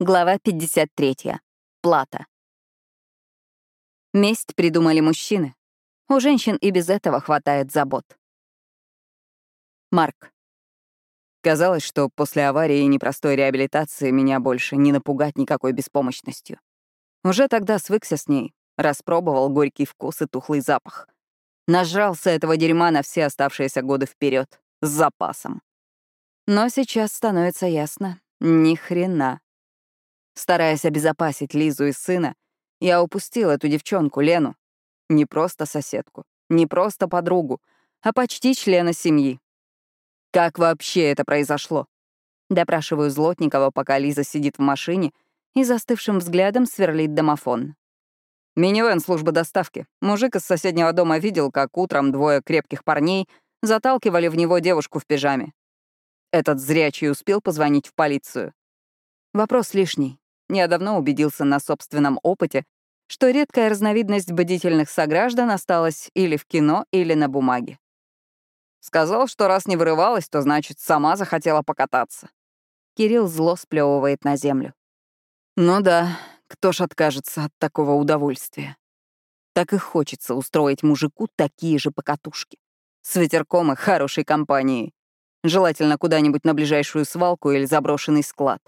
Глава 53. Плата. Месть придумали мужчины. У женщин и без этого хватает забот. Марк. Казалось, что после аварии и непростой реабилитации меня больше не напугать никакой беспомощностью. Уже тогда свыкся с ней, распробовал горький вкус и тухлый запах. Нажрался этого дерьма на все оставшиеся годы вперед с запасом. Но сейчас становится ясно — ни хрена. Стараясь обезопасить Лизу и сына, я упустил эту девчонку, Лену. Не просто соседку, не просто подругу, а почти члена семьи. Как вообще это произошло? Допрашиваю Злотникова, пока Лиза сидит в машине и застывшим взглядом сверлит домофон. Минивэн службы доставки. Мужик из соседнего дома видел, как утром двое крепких парней заталкивали в него девушку в пижаме. Этот зрячий успел позвонить в полицию. Вопрос лишний. Я давно убедился на собственном опыте, что редкая разновидность бдительных сограждан осталась или в кино, или на бумаге. Сказал, что раз не вырывалась, то значит, сама захотела покататься. Кирилл зло сплевывает на землю. Ну да, кто ж откажется от такого удовольствия? Так и хочется устроить мужику такие же покатушки. С ветерком и хорошей компанией. Желательно куда-нибудь на ближайшую свалку или заброшенный склад.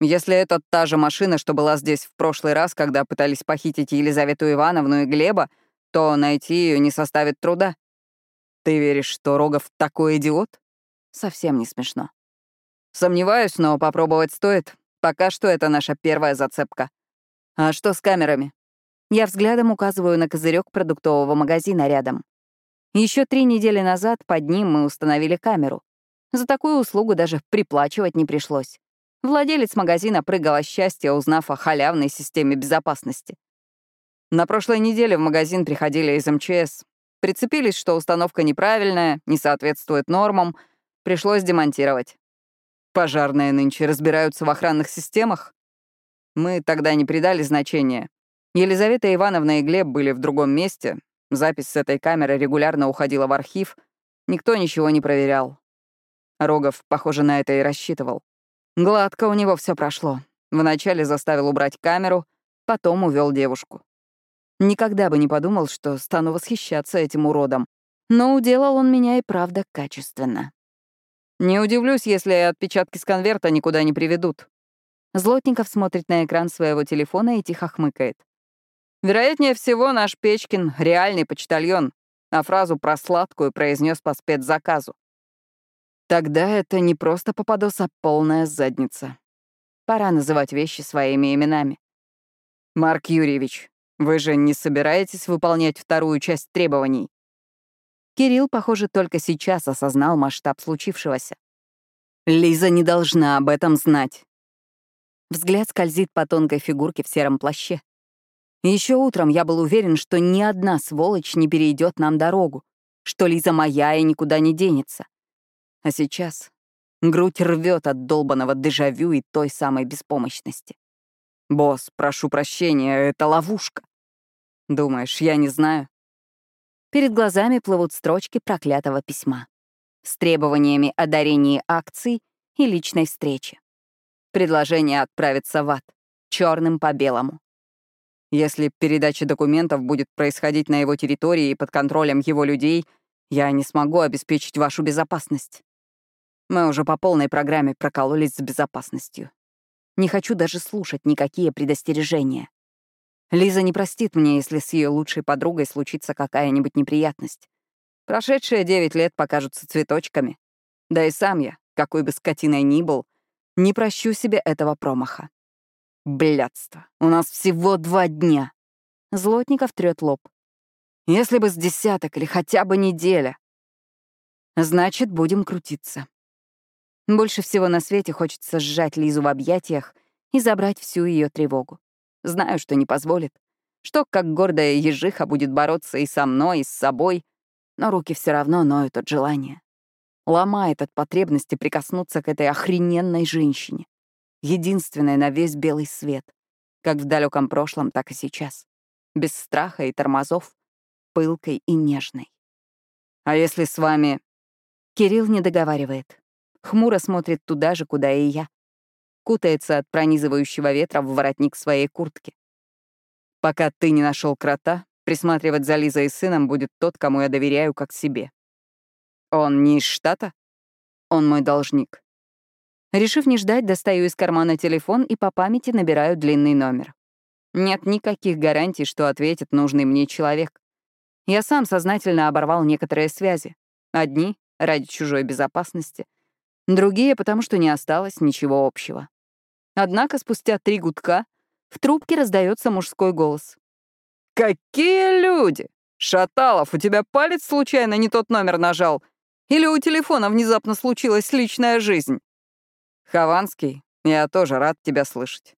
Если это та же машина, что была здесь в прошлый раз, когда пытались похитить Елизавету Ивановну и Глеба, то найти ее не составит труда. Ты веришь, что Рогов такой идиот? Совсем не смешно. Сомневаюсь, но попробовать стоит. Пока что это наша первая зацепка. А что с камерами? Я взглядом указываю на козырек продуктового магазина рядом. Еще три недели назад под ним мы установили камеру. За такую услугу даже приплачивать не пришлось. Владелец магазина прыгал от счастья, узнав о халявной системе безопасности. На прошлой неделе в магазин приходили из МЧС. Прицепились, что установка неправильная, не соответствует нормам. Пришлось демонтировать. Пожарные нынче разбираются в охранных системах. Мы тогда не придали значения. Елизавета Ивановна и Глеб были в другом месте. Запись с этой камеры регулярно уходила в архив. Никто ничего не проверял. Рогов, похоже, на это и рассчитывал. Гладко у него все прошло. Вначале заставил убрать камеру, потом увел девушку. Никогда бы не подумал, что стану восхищаться этим уродом. Но уделал он меня и правда качественно. Не удивлюсь, если отпечатки с конверта никуда не приведут. Злотников смотрит на экран своего телефона и тихо хмыкает. Вероятнее всего, наш Печкин — реальный почтальон, а фразу про сладкую произнес по спецзаказу. Тогда это не просто попадос, а полная задница. Пора называть вещи своими именами. Марк Юрьевич, вы же не собираетесь выполнять вторую часть требований? Кирилл, похоже, только сейчас осознал масштаб случившегося. Лиза не должна об этом знать. Взгляд скользит по тонкой фигурке в сером плаще. Еще утром я был уверен, что ни одна сволочь не перейдет нам дорогу, что Лиза моя и никуда не денется. А сейчас грудь рвет от долбанного дежавю и той самой беспомощности. «Босс, прошу прощения, это ловушка». «Думаешь, я не знаю?» Перед глазами плывут строчки проклятого письма с требованиями о дарении акций и личной встречи. Предложение отправиться в ад, черным по белому. Если передача документов будет происходить на его территории и под контролем его людей, я не смогу обеспечить вашу безопасность. Мы уже по полной программе прокололись с безопасностью. Не хочу даже слушать никакие предостережения. Лиза не простит мне, если с ее лучшей подругой случится какая-нибудь неприятность. Прошедшие девять лет покажутся цветочками. Да и сам я, какой бы скотиной ни был, не прощу себе этого промаха. Блядство. У нас всего два дня. Злотников трёт лоб. Если бы с десяток или хотя бы неделя. Значит, будем крутиться. Больше всего на свете хочется сжать Лизу в объятиях и забрать всю ее тревогу. Знаю, что не позволит. Что, как гордая ежиха, будет бороться и со мной, и с собой, но руки все равно ноют от желания. Ломает от потребности прикоснуться к этой охрененной женщине. Единственной на весь белый свет. Как в далеком прошлом, так и сейчас. Без страха и тормозов, пылкой и нежной. А если с вами... Кирилл не договаривает. Хмуро смотрит туда же, куда и я. кутается от пронизывающего ветра в воротник своей куртки. Пока ты не нашел крота, присматривать за Лизой и сыном будет тот, кому я доверяю как себе. Он не из штата? Он мой должник. Решив не ждать, достаю из кармана телефон и по памяти набираю длинный номер. Нет никаких гарантий, что ответит нужный мне человек. Я сам сознательно оборвал некоторые связи. Одни — ради чужой безопасности, другие — потому что не осталось ничего общего. Однако спустя три гудка в трубке раздается мужской голос. «Какие люди! Шаталов, у тебя палец случайно не тот номер нажал? Или у телефона внезапно случилась личная жизнь?» «Хованский, я тоже рад тебя слышать.